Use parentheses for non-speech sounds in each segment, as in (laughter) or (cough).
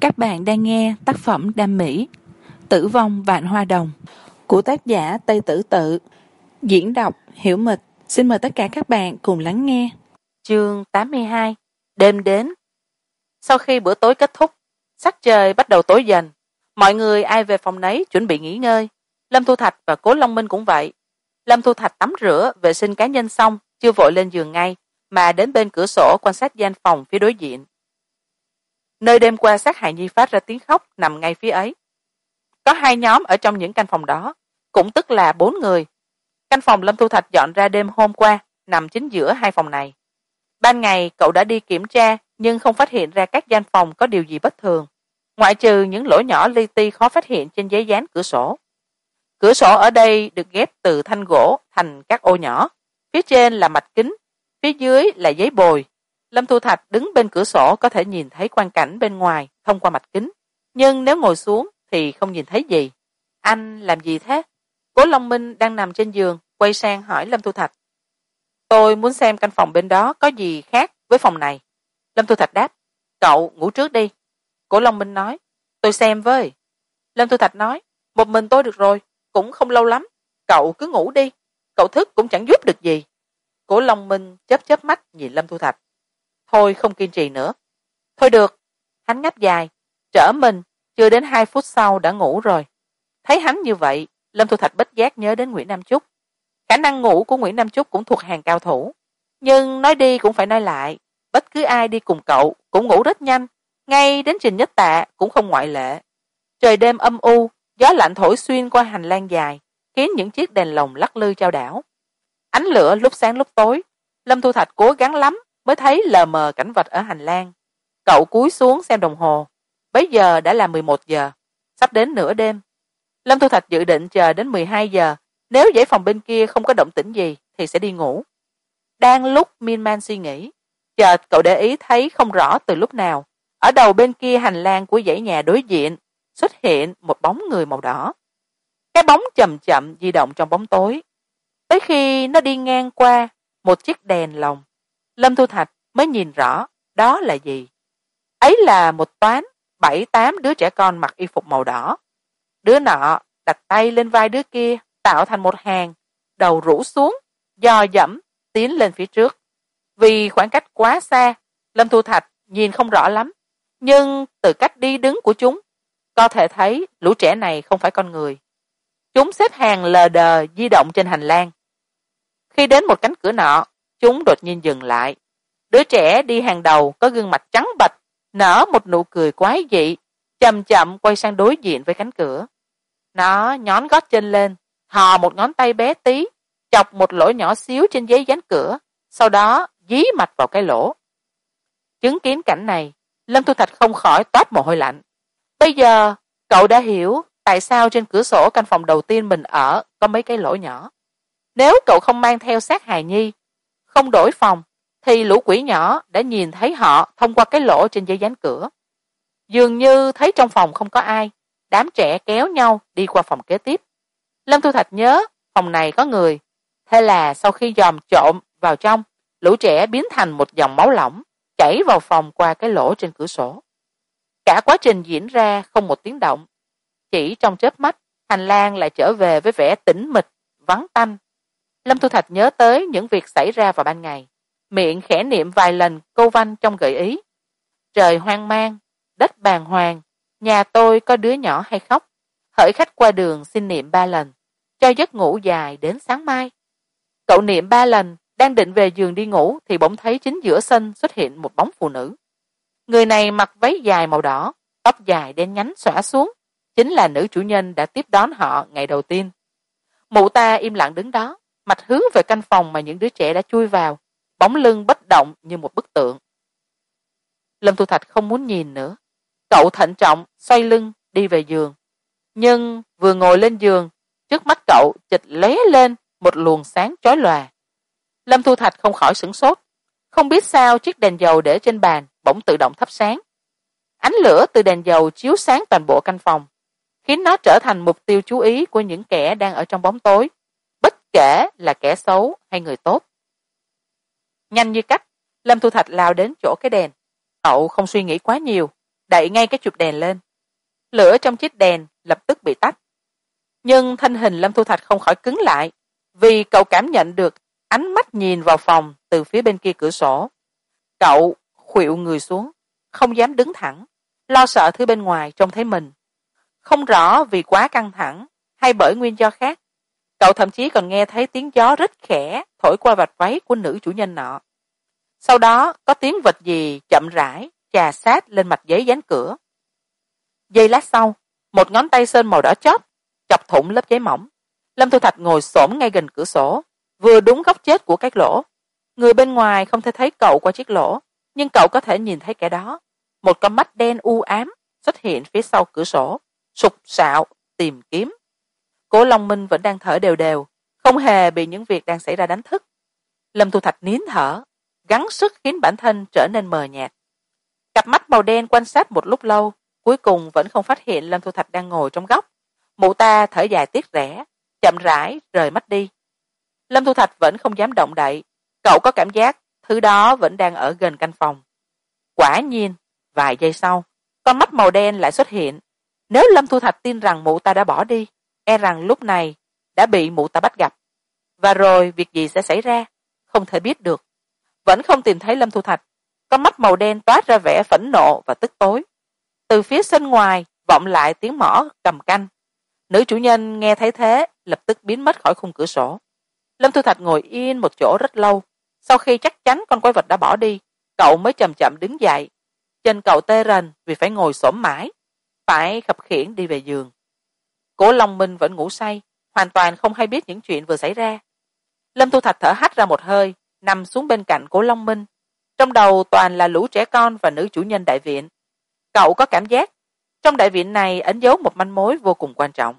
các bạn đang nghe tác phẩm đam mỹ, tử vong vạn hoa đồng, của tác giả tây tử tự. Diễn đọc hiểu mịch. Xin mời tất cả các bạn cùng lắng nghe. Chương tám mươi hai, đêm đến. Sau khi bữa tối kết thúc, sắc trời bắt đầu tối dần. Mọi người ai về phòng nấy chuẩn bị nghỉ ngơi. Lâm thu thạch và cố long minh cũng vậy. Lâm thu thạch tắm rửa, vệ sinh cá nhân xong, chưa vội lên giường ngay, mà đến bên cửa sổ quan sát gian phòng phía đối diện nơi đêm qua sát hại nhi phát ra tiếng khóc nằm ngay phía ấy. Có hai nhóm ở trong những căn phòng đó, cũng tức là bốn người. Căn phòng lâm thu thạch dọn ra đêm hôm qua, nằm chính giữa hai phòng này. Ban ngày, cậu đã đi kiểm tra, nhưng không phát hiện ra các gian phòng có điều gì bất thường. Ngoại trừ những lỗ nhỏ li ti khó phát hiện trên giấy dán cửa sổ. Cửa sổ ở đây được ghép từ thanh gỗ thành các ô nhỏ. Phía trên là mạch kính, phía dưới là giấy bồi lâm thu thạch đứng bên cửa sổ có thể nhìn thấy quan cảnh bên ngoài, thông qua mạch kính. Nhưng nếu ngồi xuống thì không nhìn thấy gì. Anh làm gì thế? Cố long minh đang nằm trên giường, quay sang hỏi lâm thu thạch. Tôi muốn xem căn phòng bên đó có gì khác với phòng này. Lâm thu thạch đáp, cậu ngủ trước đi. Cố long minh nói, tôi xem với. Lâm thu thạch nói, một mình tôi được rồi, cũng không lâu lắm. Cậu cứ ngủ đi, cậu thức cũng chẳng giúp được gì. Cố long minh chớp chớp mắt nhìn lâm thu thạch thôi không kiên trì nữa. Thôi được. Hắn ngáp dài. Trở mình. Chưa đến hai phút sau đã ngủ rồi. Thấy hắn như vậy, lâm thu thạch bất giác nhớ đến nguyễn nam trúc khả năng ngủ của nguyễn nam trúc cũng thuộc hàng cao thủ. Nhưng nói đi cũng phải nói lại. Bất cứ ai đi cùng cậu cũng ngủ rất nhanh. Ngay đến trình nhất tạ cũng không ngoại lệ. Trời đêm âm u, gió lạnh thổi xuyên qua hành lang dài, khiến những chiếc đèn lồng lắc lư trao đảo. Ánh lửa lúc sáng lúc tối, lâm thu thạch cố gắng lắm mới thấy lờ mờ cảnh vật ở hành lang. Cậu cúi xuống xem đồng hồ. Bấy giờ đã là mười một giờ. Sắp đến nửa đêm. Lâm thu thạch dự định chờ đến mười hai giờ. Nếu dãy phòng bên kia không có động tĩnh gì, thì sẽ đi ngủ. Đang lúc Min man suy nghĩ, chợt cậu để ý thấy không rõ từ lúc nào. Ở đầu bên kia hành lang của dãy nhà đối diện, xuất hiện một bóng người màu đỏ. Cái bóng chậm chậm di động trong bóng tối. Tới khi nó đi ngang qua một chiếc đèn lồng lâm thu thạch mới nhìn rõ đó là gì. Ấy là một toán bảy tám đứa trẻ con mặc y phục màu đỏ. Đứa nọ đặt tay lên vai đứa kia, tạo thành một hàng, đầu rũ xuống dò dẫm tiến lên phía trước. Vì khoảng cách quá xa, lâm thu thạch nhìn không rõ lắm, nhưng từ cách đi đứng của chúng, có thể thấy lũ trẻ này không phải con người. Chúng xếp hàng lờ đờ di động trên hành lang. Khi đến một cánh cửa nọ chúng đột nhiên dừng lại. Đứa trẻ đi hàng đầu, có gương mặt trắng bệch nở một nụ cười quái dị, chậm chậm quay sang đối diện với cánh cửa. Nó nhón gót chân lên thò một ngón tay bé tí, chọc một lỗ nhỏ xíu trên giấy dán cửa, sau đó dí mặt vào cái lỗ. Chứng kiến cảnh này, lâm thu thạch không khỏi toát mồ hôi lạnh. Bây giờ, cậu đã hiểu tại sao trên cửa sổ căn phòng đầu tiên mình ở có mấy cái lỗ nhỏ. Nếu cậu không mang theo xác hài nhi không đổi phòng, thì lũ quỷ nhỏ đã nhìn thấy họ thông qua cái lỗ trên dây dán cửa. Dường như thấy trong phòng không có ai, đám trẻ kéo nhau đi qua phòng kế tiếp. Lâm thu thạch nhớ, phòng này có người. Thế là sau khi dòm trộm vào trong, lũ trẻ biến thành một dòng máu lỏng, chảy vào phòng qua cái lỗ trên cửa sổ. Cả quá trình diễn ra không một tiếng động. Chỉ trong chớp mắt, hành lang lại trở về với vẻ tĩnh mịch, vắng tanh lâm thu thạch nhớ tới những việc xảy ra vào ban ngày. Miệng khẽ niệm vài lần câu văn trong gợi ý. Trời hoang mang, đất bàng hoàng, nhà tôi có đứa nhỏ hay khóc. Hỡi khách qua đường xin niệm ba lần, cho giấc ngủ dài đến sáng mai. Cậu niệm ba lần, đang định về giường đi ngủ thì bỗng thấy chính giữa sân xuất hiện một bóng phụ nữ. Người này mặc váy dài màu đỏ, tóc dài đen nhánh xõa xuống. Chính là nữ chủ nhân đã tiếp đón họ ngày đầu tiên. Mụ ta im lặng đứng đó mặt hướng về căn phòng mà những đứa trẻ đã chui vào, bóng lưng bất động như một bức tượng. Lâm thu thạch không muốn nhìn nữa. Cậu thận trọng xoay lưng đi về giường. Nhưng vừa ngồi lên giường, trước mắt cậu chịch lóe lên một luồng sáng chói lòa. Lâm thu thạch không khỏi sửng sốt. Không biết sao chiếc đèn dầu để trên bàn bỗng tự động thắp sáng. Ánh lửa từ đèn dầu chiếu sáng toàn bộ căn phòng, khiến nó trở thành mục tiêu chú ý của những kẻ đang ở trong bóng tối kể là kẻ xấu hay người tốt? Nhanh như cách, lâm thu thạch lao đến chỗ cái đèn. Cậu không suy nghĩ quá nhiều, đẩy ngay cái chụp đèn lên. Lửa trong chiếc đèn lập tức bị tắt. Nhưng thân hình lâm thu thạch không khỏi cứng lại, vì cậu cảm nhận được ánh mắt nhìn vào phòng từ phía bên kia cửa sổ. Cậu khuỵu người xuống, không dám đứng thẳng, lo sợ thứ bên ngoài trông thấy mình. Không rõ vì quá căng thẳng hay bởi nguyên do khác cậu thậm chí còn nghe thấy tiếng gió rất khẽ thổi qua vạch váy của nữ chủ nhân nọ. Sau đó, có tiếng vật gì chậm rãi chà sát lên mặt giấy dán cửa. Giây lát sau, một ngón tay sơn màu đỏ chót chọc thủng lớp giấy mỏng. Lâm thu thạch ngồi s ngay gần cửa sổ, vừa đúng góc chết của cái lỗ. Người bên ngoài không thể thấy cậu qua chiếc lỗ, nhưng cậu có thể nhìn thấy kẻ đó. Một con mắt đen u ám xuất hiện phía sau cửa sổ, sục sạo tìm kiếm cố long minh vẫn đang thở đều đều, không hề bị những việc đang xảy ra đánh thức. Lâm thu thạch nín thở, gắng sức khiến bản thân trở nên mờ nhạt. Cặp mắt màu đen quan sát một lúc lâu, cuối cùng vẫn không phát hiện lâm thu thạch đang ngồi trong góc. Mụ ta thở dài tiếc rẻ, chậm rãi rời mắt đi. Lâm thu thạch vẫn không dám động đậy, cậu có cảm giác thứ đó vẫn đang ở gần căn phòng. Quả nhiên, vài giây sau, con mắt màu đen lại xuất hiện. Nếu lâm thu thạch tin rằng mụ ta đã bỏ đi e rằng lúc này đã bị mụ ta bắt gặp. Và rồi việc gì sẽ xảy ra, không thể biết được. Vẫn không tìm thấy lâm thu thạch. Con mắt màu đen toát ra vẻ phẫn nộ và tức tối. Từ phía sân ngoài vọng lại tiếng mỏ cầm canh. Nữ chủ nhân nghe thấy thế, lập tức biến mất khỏi khung cửa sổ. Lâm thu thạch ngồi yên một chỗ rất lâu. Sau khi chắc chắn con quái vật đã bỏ đi, cậu mới chậm chậm đứng dậy. Chân cậu tê rần vì phải ngồi xổm mãi, phải khập khiễng đi về giường cố long minh vẫn ngủ say, hoàn toàn không hay biết những chuyện vừa xảy ra. Lâm thu thạch thở hắt ra một hơi, nằm xuống bên cạnh cố long minh. Trong đầu toàn là lũ trẻ con và nữ chủ nhân đại viện. Cậu có cảm giác? Trong đại viện này ẩn giấu một manh mối vô cùng quan trọng.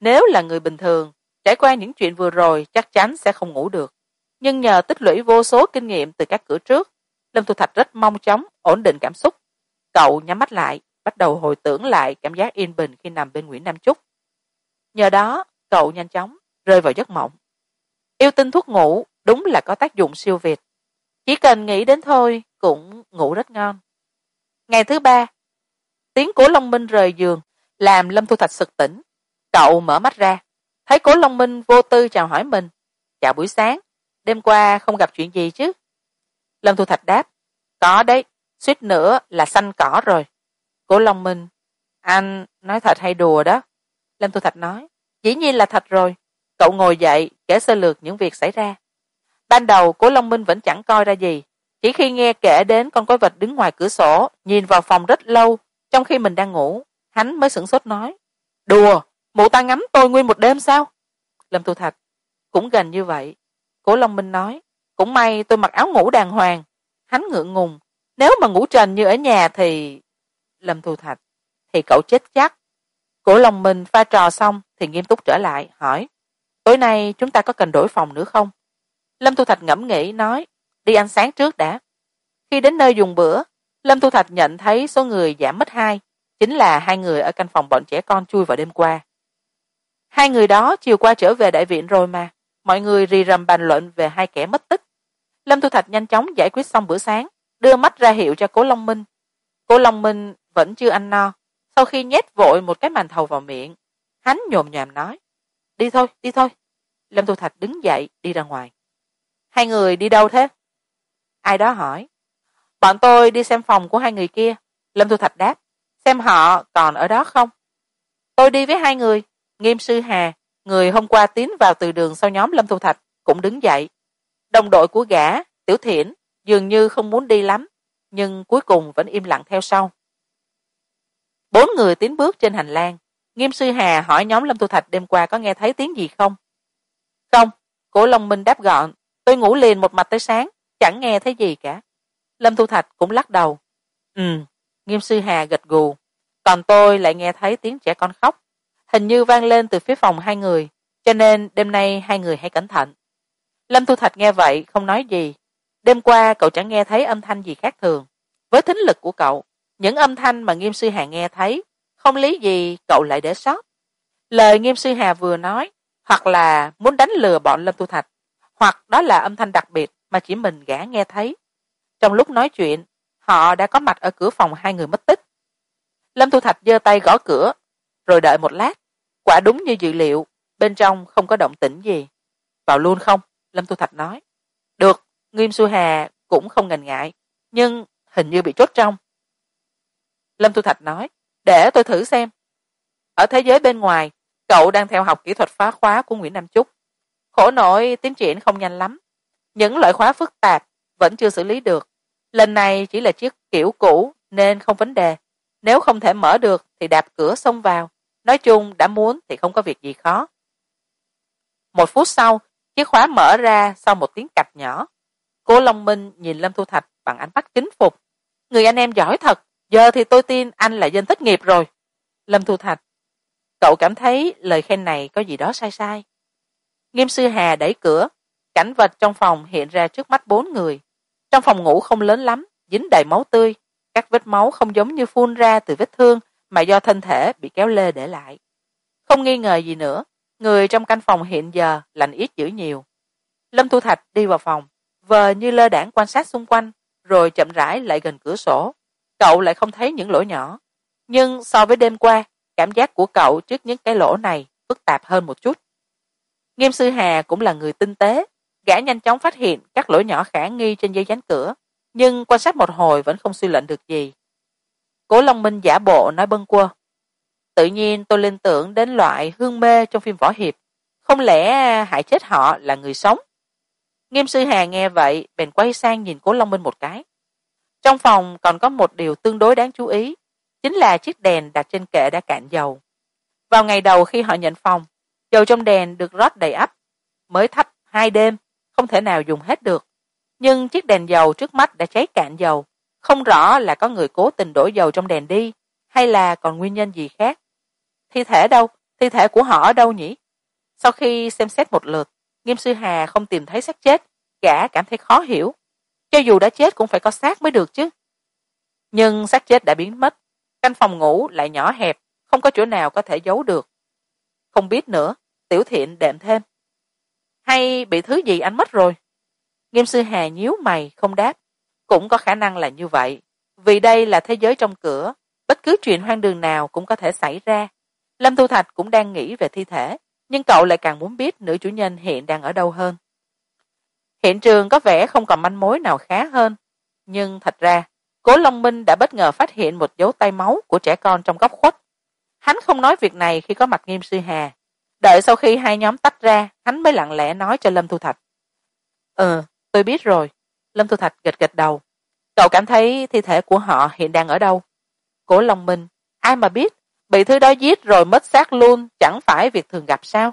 Nếu là người bình thường, trải qua những chuyện vừa rồi chắc chắn sẽ không ngủ được. Nhưng nhờ tích lũy vô số kinh nghiệm từ các cửa trước, lâm thu thạch rất mong chóng, ổn định cảm xúc. Cậu nhắm mắt lại, bắt đầu hồi tưởng lại cảm giác yên bình khi nằm bên nguyễn nam trúc nhờ đó, cậu nhanh chóng rơi vào giấc mộng. Yêu tinh thuốc ngủ đúng là có tác dụng siêu việt. Chỉ cần nghĩ đến thôi cũng ngủ rất ngon. Ngày thứ ba, tiếng của long minh rời giường làm lâm thu thạch sực tỉnh. Cậu mở mắt ra, thấy cố long minh vô tư chào hỏi mình. Chào buổi sáng, đêm qua không gặp chuyện gì chứ? Lâm thu thạch đáp, có đấy, suýt nữa là xanh cỏ rồi. Cố long minh, anh nói thật hay đùa đó? Lâm thu thạch nói. Dĩ nhiên là thật rồi. Cậu ngồi dậy, kể sơ lược những việc xảy ra. Ban đầu, cố long minh vẫn chẳng coi ra gì. Chỉ khi nghe kể đến con quái vật đứng ngoài cửa sổ, nhìn vào phòng rất lâu, trong khi mình đang ngủ, hắn mới sửng sốt nói. Đùa, mụ ta ngắm tôi nguyên một đêm sao? Lâm thu thạch. Cũng gần như vậy. Cố long minh nói. Cũng may tôi mặc áo ngủ đàng hoàng. Hắn ngượng ngùng. Nếu mà ngủ trần như ở nhà thì lâm thu thạch. Thì cậu chết chắc cố long minh pha trò xong thì nghiêm túc trở lại, hỏi, tối nay chúng ta có cần đổi phòng nữa không? Lâm thu thạch ngẫm nghĩ, nói, đi ăn sáng trước đã. Khi đến nơi dùng bữa, lâm thu thạch nhận thấy số người giảm mất hai, chính là hai người ở căn phòng bọn trẻ con chui vào đêm qua. Hai người đó chiều qua trở về đại viện rồi mà, mọi người rì rầm bàn luận về hai kẻ mất tích. Lâm thu thạch nhanh chóng giải quyết xong bữa sáng, đưa mắt ra hiệu cho cố long minh. Cố long minh vẫn chưa ăn no sau khi nhét vội một cái màn thầu vào miệng, hắn nhồm nhòm nói, đi thôi đi thôi. Lâm thu thạch đứng dậy, đi ra ngoài. Hai người đi đâu thế? Ai đó hỏi. Bọn tôi đi xem phòng của hai người kia. Lâm thu thạch đáp. Xem họ còn ở đó không? Tôi đi với hai người. Nghiêm sư hà, người hôm qua tiến vào từ đường sau nhóm lâm thu thạch, cũng đứng dậy. Đồng đội của gã, tiểu thiển, dường như không muốn đi lắm, nhưng cuối cùng vẫn im lặng theo sau bốn người tiến bước trên hành lang. Nghiêm sư hà hỏi nhóm lâm thu thạch đêm qua có nghe thấy tiếng gì không? Không, cổ long minh đáp gọn, tôi ngủ liền một mạch tới sáng, chẳng nghe thấy gì cả. Lâm thu thạch cũng lắc đầu. Ừ nghiêm sư hà gật gù, còn tôi lại nghe thấy tiếng trẻ con khóc. Hình như vang lên từ phía phòng hai người, cho nên đêm nay hai người hãy cẩn thận. Lâm thu thạch nghe vậy không nói gì. Đêm qua cậu chẳng nghe thấy âm thanh gì khác thường. Với thính lực của cậu những âm thanh mà nghiêm sư hà nghe thấy, không lý gì cậu lại để sót. Lời nghiêm sư hà vừa nói, hoặc là muốn đánh lừa bọn lâm tu thạch, hoặc đó là âm thanh đặc biệt mà chỉ mình gã nghe thấy. Trong lúc nói chuyện, họ đã có mặt ở cửa phòng hai người mất tích. Lâm tu thạch giơ tay gõ cửa, rồi đợi một lát. Quả đúng như dự liệu, bên trong không có động tĩnh gì. Vào luôn không? Lâm tu thạch nói. Được, nghiêm su hà cũng không ngần ngại, nhưng hình như bị chốt trong lâm thu thạch nói, để tôi thử xem. Ở thế giới bên ngoài, cậu đang theo học kỹ thuật phá khóa của nguyễn nam trúc khổ nổi tiến triển không nhanh lắm. Những loại khóa phức tạp vẫn chưa xử lý được. Lần này chỉ là chiếc kiểu cũ, nên không vấn đề. Nếu không thể mở được thì đạp cửa xông vào. Nói chung, đã muốn thì không có việc gì khó. Một phút sau, chiếc khóa mở ra sau một tiếng cạch nhỏ. Cố long minh nhìn lâm thu thạch bằng ánh mắt kính phục. Người anh em giỏi thật giờ thì tôi tin anh là dân thất nghiệp rồi. Lâm thu thạch, cậu cảm thấy lời khen này có gì đó sai sai. Nghiêm sư hà đẩy cửa, cảnh vật trong phòng hiện ra trước mắt bốn người. Trong phòng ngủ không lớn lắm, dính đầy máu tươi. Các vết máu không giống như phun ra từ vết thương mà do thân thể bị kéo lê để lại. Không nghi ngờ gì nữa, người trong căn phòng hiện giờ lạnh ít dữ nhiều. Lâm thu thạch đi vào phòng, vờ như lơ đãng quan sát xung quanh, rồi chậm rãi lại gần cửa sổ cậu lại không thấy những lỗ nhỏ. Nhưng so với đêm qua, cảm giác của cậu trước những cái lỗ này phức tạp hơn một chút. Nghiêm sư hà cũng là người tinh tế, gã nhanh chóng phát hiện các lỗ nhỏ khả nghi trên dây dán cửa, nhưng quan sát một hồi vẫn không suy luận được gì. Cố long minh giả bộ nói bâng quơ. Tự nhiên tôi liên tưởng đến loại hương mê trong phim võ hiệp. Không lẽ hại chết họ là người sống? Nghiêm sư hà nghe vậy, bèn quay sang nhìn cố long minh một cái trong phòng còn có một điều tương đối đáng chú ý, chính là chiếc đèn đặt trên kệ đã cạn dầu. Vào ngày đầu khi họ nhận phòng, dầu trong đèn được rót đầy ắp, mới thắp hai đêm, không thể nào dùng hết được. Nhưng chiếc đèn dầu trước mắt đã cháy cạn dầu, không rõ là có người cố tình đổ dầu trong đèn đi, hay là còn nguyên nhân gì khác. Thi thể đâu? Thi thể của họ ở đâu nhỉ? Sau khi xem xét một lượt, nghiêm sư hà không tìm thấy xác chết, gã cảm thấy khó hiểu cho dù đã chết cũng phải có xác mới được chứ. Nhưng xác chết đã biến mất. Căn phòng ngủ lại nhỏ hẹp, không có chỗ nào có thể giấu được. Không biết nữa, tiểu thiện đệm thêm. Hay bị thứ gì anh mất rồi? Nghiêm sư hà nhíu mày, không đáp. Cũng có khả năng là như vậy. Vì đây là thế giới trong cửa, bất cứ chuyện hoang đường nào cũng có thể xảy ra. Lâm thu thạch cũng đang nghĩ về thi thể, nhưng cậu lại càng muốn biết nữ chủ nhân hiện đang ở đâu hơn hiện trường có vẻ không còn manh mối nào khá hơn. Nhưng thật ra, cố long minh đã bất ngờ phát hiện một dấu tay máu của trẻ con trong góc khuất. Hắn không nói việc này khi có mặt nghiêm sư hà. Đợi sau khi hai nhóm tách ra, hắn mới lặng lẽ nói cho lâm thu thạch. Ừ tôi biết rồi. Lâm thu thạch gật gật đầu. Cậu cảm thấy thi thể của họ hiện đang ở đâu? Cố long minh. Ai mà biết, bị thứ đó giết rồi mất xác luôn, chẳng phải việc thường gặp sao?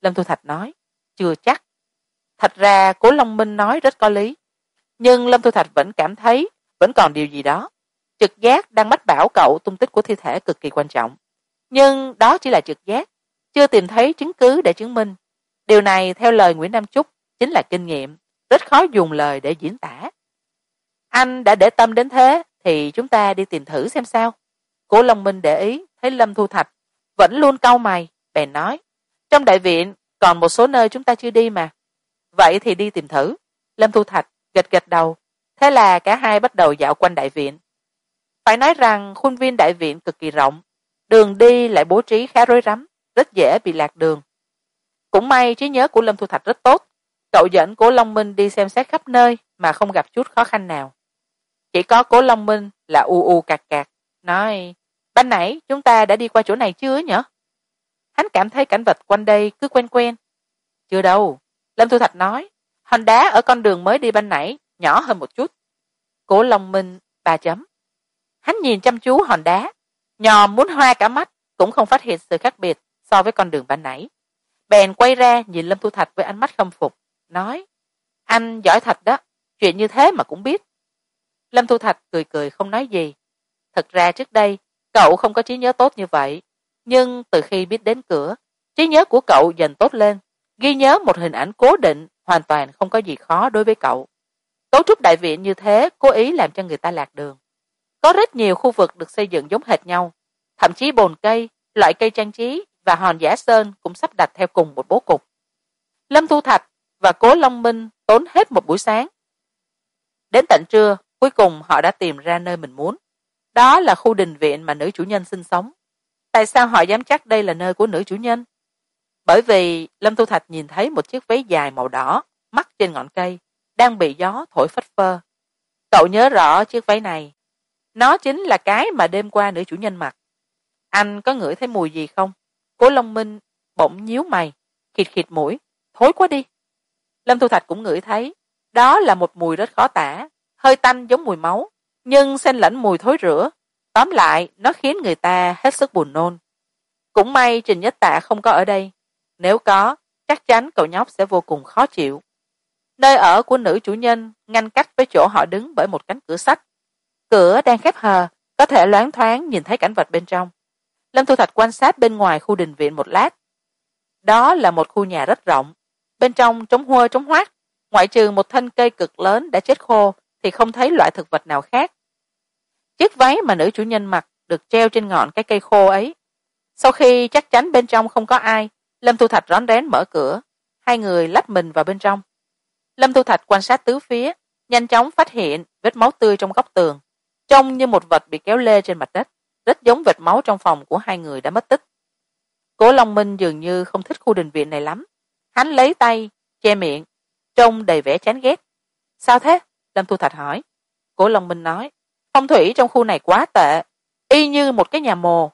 Lâm thu thạch nói. Chưa chắc thật ra cố long minh nói rất có lý. Nhưng lâm thu thạch vẫn cảm thấy vẫn còn điều gì đó. Trực giác đang mách bảo cậu tung tích của thi thể cực kỳ quan trọng. Nhưng đó chỉ là trực giác, chưa tìm thấy chứng cứ để chứng minh. Điều này, theo lời nguyễn nam trúc chính là kinh nghiệm, rất khó dùng lời để diễn tả. Anh đã để tâm đến thế, thì chúng ta đi tìm thử xem sao. Cố long minh để ý, thấy lâm thu thạch vẫn luôn cau mày, bèn nói, trong đại viện còn một số nơi chúng ta chưa đi mà vậy thì đi tìm thử. Lâm thu thạch gật gật đầu. Thế là cả hai bắt đầu dạo quanh đại viện. Phải nói rằng khuôn viên đại viện cực kỳ rộng. Đường đi lại bố trí khá rối rắm, rất dễ bị lạc đường. Cũng may trí nhớ của lâm thu thạch rất tốt. Cậu dẫn cố long minh đi xem xét khắp nơi mà không gặp chút khó khăn nào. Chỉ có cố long minh là u u cạc cạc, nói, ban nãy chúng ta đã đi qua chỗ này chưa nhở? Hắn cảm thấy cảnh vật quanh đây cứ quen quen. Chưa đâu lâm thu thạch nói, hòn đá ở con đường mới đi ban nãy, nhỏ hơn một chút. Cố long minh ba chấm. Hắn nhìn chăm chú hòn đá, nhò muốn hoa cả mắt, cũng không phát hiện sự khác biệt so với con đường ban nãy. Bèn quay ra nhìn lâm thu thạch với ánh mắt khâm phục, nói, anh giỏi thật đó, chuyện như thế mà cũng biết. Lâm thu thạch cười cười không nói gì. Thật ra trước đây, cậu không có trí nhớ tốt như vậy, nhưng từ khi biết đến cửa, trí nhớ của cậu dần tốt lên ghi nhớ một hình ảnh cố định, hoàn toàn không có gì khó đối với cậu. Cấu trúc đại viện như thế cố ý làm cho người ta lạc đường. Có rất nhiều khu vực được xây dựng giống hệt nhau, thậm chí bồn cây, loại cây trang trí và hòn giả sơn cũng sắp đặt theo cùng một bố cục. Lâm thu thạch và cố long minh tốn hết một buổi sáng. Đến tận trưa, cuối cùng họ đã tìm ra nơi mình muốn. Đó là khu đình viện mà nữ chủ nhân sinh sống. Tại sao họ dám chắc đây là nơi của nữ chủ nhân? Bởi vì lâm thu thạch nhìn thấy một chiếc váy dài màu đỏ mắc trên ngọn cây, đang bị gió thổi phất phơ. Cậu nhớ rõ chiếc váy này. Nó chính là cái mà đêm qua nữ chủ nhân mặc. Anh có ngửi thấy mùi gì không? Cố long minh bỗng nhíu mày, khịt khịt mũi, thối quá đi. Lâm thu thạch cũng ngửi thấy, đó là một mùi rất khó tả, hơi tanh giống mùi máu, nhưng xen lẫn mùi thối rửa. Tóm lại, nó khiến người ta hết sức buồn nôn. Cũng may trình nhất tạ không có ở đây nếu có, chắc chắn cậu nhóc sẽ vô cùng khó chịu. Nơi ở của nữ chủ nhân ngăn cách với chỗ họ đứng bởi một cánh cửa sắt. Cửa đang khép hờ, có thể loáng thoáng nhìn thấy cảnh vật bên trong. Lâm thu thạch quan sát bên ngoài khu đình viện một lát. Đó là một khu nhà rất rộng. Bên trong trống huơ trống hoác. Ngoại trừ một thân cây cực lớn đã chết khô, thì không thấy loại thực vật nào khác. Chiếc váy mà nữ chủ nhân mặc được treo trên ngọn cái cây khô ấy. Sau khi chắc chắn bên trong không có ai lâm thu thạch rón rén mở cửa. Hai người lách mình vào bên trong. Lâm thu thạch quan sát tứ phía, nhanh chóng phát hiện vết máu tươi trong góc tường, trông như một vật bị kéo lê trên mặt đất, rất giống vệt máu trong phòng của hai người đã mất tích. Cố long minh dường như không thích khu đình viện này lắm. Hắn lấy tay, che miệng, trông đầy vẻ chán ghét. Sao thế? Lâm thu thạch hỏi. Cố long minh nói. Phong thủy trong khu này quá tệ, y như một cái nhà mồ.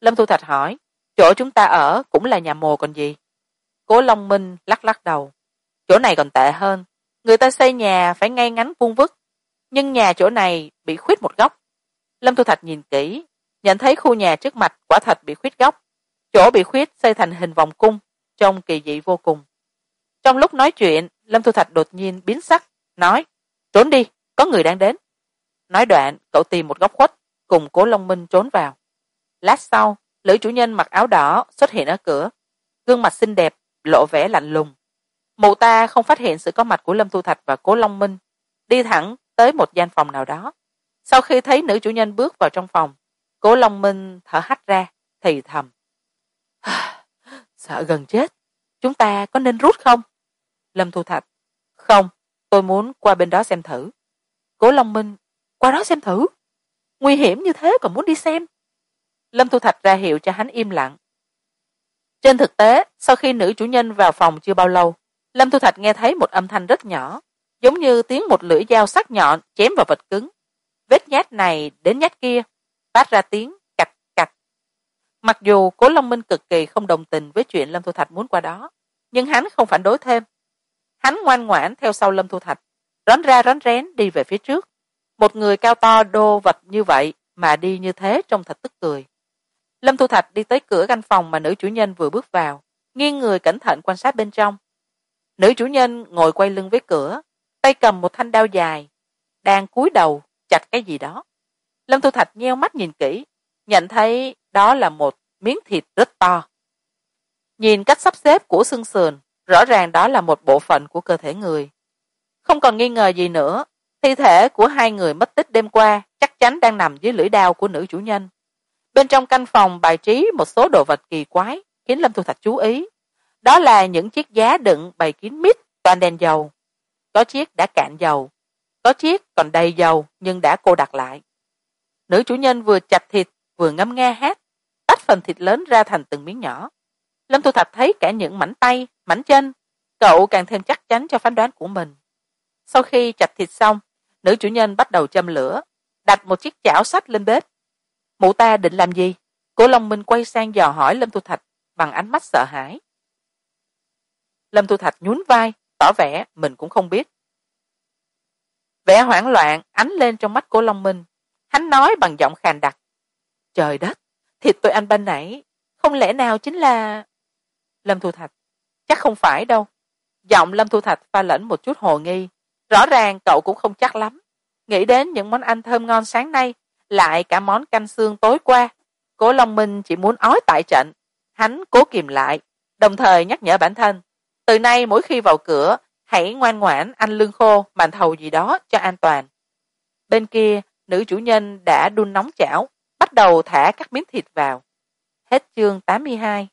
Lâm thu thạch hỏi chỗ chúng ta ở cũng là nhà mồ còn gì. Cố long minh lắc lắc đầu. Chỗ này còn tệ hơn. Người ta xây nhà phải ngay ngắn vuông vức. Nhưng nhà chỗ này bị khuyết một góc. Lâm thu thạch nhìn kỹ, nhận thấy khu nhà trước mặt quả thật bị khuyết góc. Chỗ bị khuyết xây thành hình vòng cung, trông kỳ dị vô cùng. Trong lúc nói chuyện, lâm thu thạch đột nhiên biến sắc, nói, trốn đi, có người đang đến. Nói đoạn, cậu tìm một góc khuất, cùng cố long minh trốn vào. Lát sau lữ chủ nhân mặc áo đỏ xuất hiện ở cửa. Gương mặt xinh đẹp, lộ vẻ lạnh lùng. Mụ ta không phát hiện sự có mặt của lâm thu thạch và cố long minh. Đi thẳng tới một gian phòng nào đó. Sau khi thấy nữ chủ nhân bước vào trong phòng, cố long minh thở hắt ra, thì thầm. (sighs) Sợ gần chết. Chúng ta có nên rút không? Lâm thu thạch. Không, tôi muốn qua bên đó xem thử. Cố long minh. Qua đó xem thử? Nguy hiểm như thế còn muốn đi xem? Lâm thu thạch ra hiệu cho hắn im lặng. Trên thực tế, sau khi nữ chủ nhân vào phòng chưa bao lâu, lâm thu thạch nghe thấy một âm thanh rất nhỏ, giống như tiếng một lưỡi dao sắc nhọn chém vào vật cứng. Vết nhát này đến nhát kia, phát ra tiếng cạch cạch. Mặc dù cố long minh cực kỳ không đồng tình với chuyện lâm thu thạch muốn qua đó, nhưng hắn không phản đối thêm. Hắn ngoan ngoãn theo sau lâm thu thạch, rón ra rón rén đi về phía trước. Một người cao to đô vật như vậy mà đi như thế trông thật tức cười lâm thu thạch đi tới cửa căn phòng mà nữ chủ nhân vừa bước vào, nghiêng người cẩn thận quan sát bên trong. Nữ chủ nhân ngồi quay lưng với cửa, tay cầm một thanh đao dài, đang cúi đầu chặt cái gì đó. Lâm thu thạch nheo mắt nhìn kỹ, nhận thấy đó là một miếng thịt rất to. Nhìn cách sắp xếp của xương sườn, rõ ràng đó là một bộ phận của cơ thể người. Không còn nghi ngờ gì nữa, thi thể của hai người mất tích đêm qua chắc chắn đang nằm dưới lưỡi đao của nữ chủ nhân bên trong căn phòng bài trí một số đồ vật kỳ quái, khiến lâm thu thạch chú ý. Đó là những chiếc giá đựng bày kín mít, toàn đèn dầu. Có chiếc đã cạn dầu, có chiếc còn đầy dầu, nhưng đã cô đặt lại. Nữ chủ nhân vừa chặt thịt, vừa ngâm nghe hát, tách phần thịt lớn ra thành từng miếng nhỏ. Lâm thu thạch thấy cả những mảnh tay, mảnh chân, cậu càng thêm chắc chắn cho phán đoán của mình. Sau khi chặt thịt xong, nữ chủ nhân bắt đầu châm lửa, đặt một chiếc chảo sắt lên bếp mụ ta định làm gì? Cổ long minh quay sang dò hỏi lâm thu thạch bằng ánh mắt sợ hãi. Lâm thu thạch nhún vai, tỏ vẻ mình cũng không biết. Vẻ hoảng loạn ánh lên trong mắt của long minh. Hắn nói bằng giọng khàn đặc. Trời đất, thịt tôi ăn ban nãy, không lẽ nào chính là lâm thu thạch, chắc không phải đâu. Giọng lâm thu thạch pha lẫn một chút hồ nghi. Rõ ràng cậu cũng không chắc lắm. Nghĩ đến những món ăn thơm ngon sáng nay lại cả món canh xương tối qua. Cố long minh chỉ muốn ói tại trận. Hắn cố kìm lại, đồng thời nhắc nhở bản thân, từ nay mỗi khi vào cửa, hãy ngoan ngoãn ăn lương khô màn thầu gì đó cho an toàn. Bên kia, nữ chủ nhân đã đun nóng chảo, bắt đầu thả các miếng thịt vào. Hết chương tám mươi hai.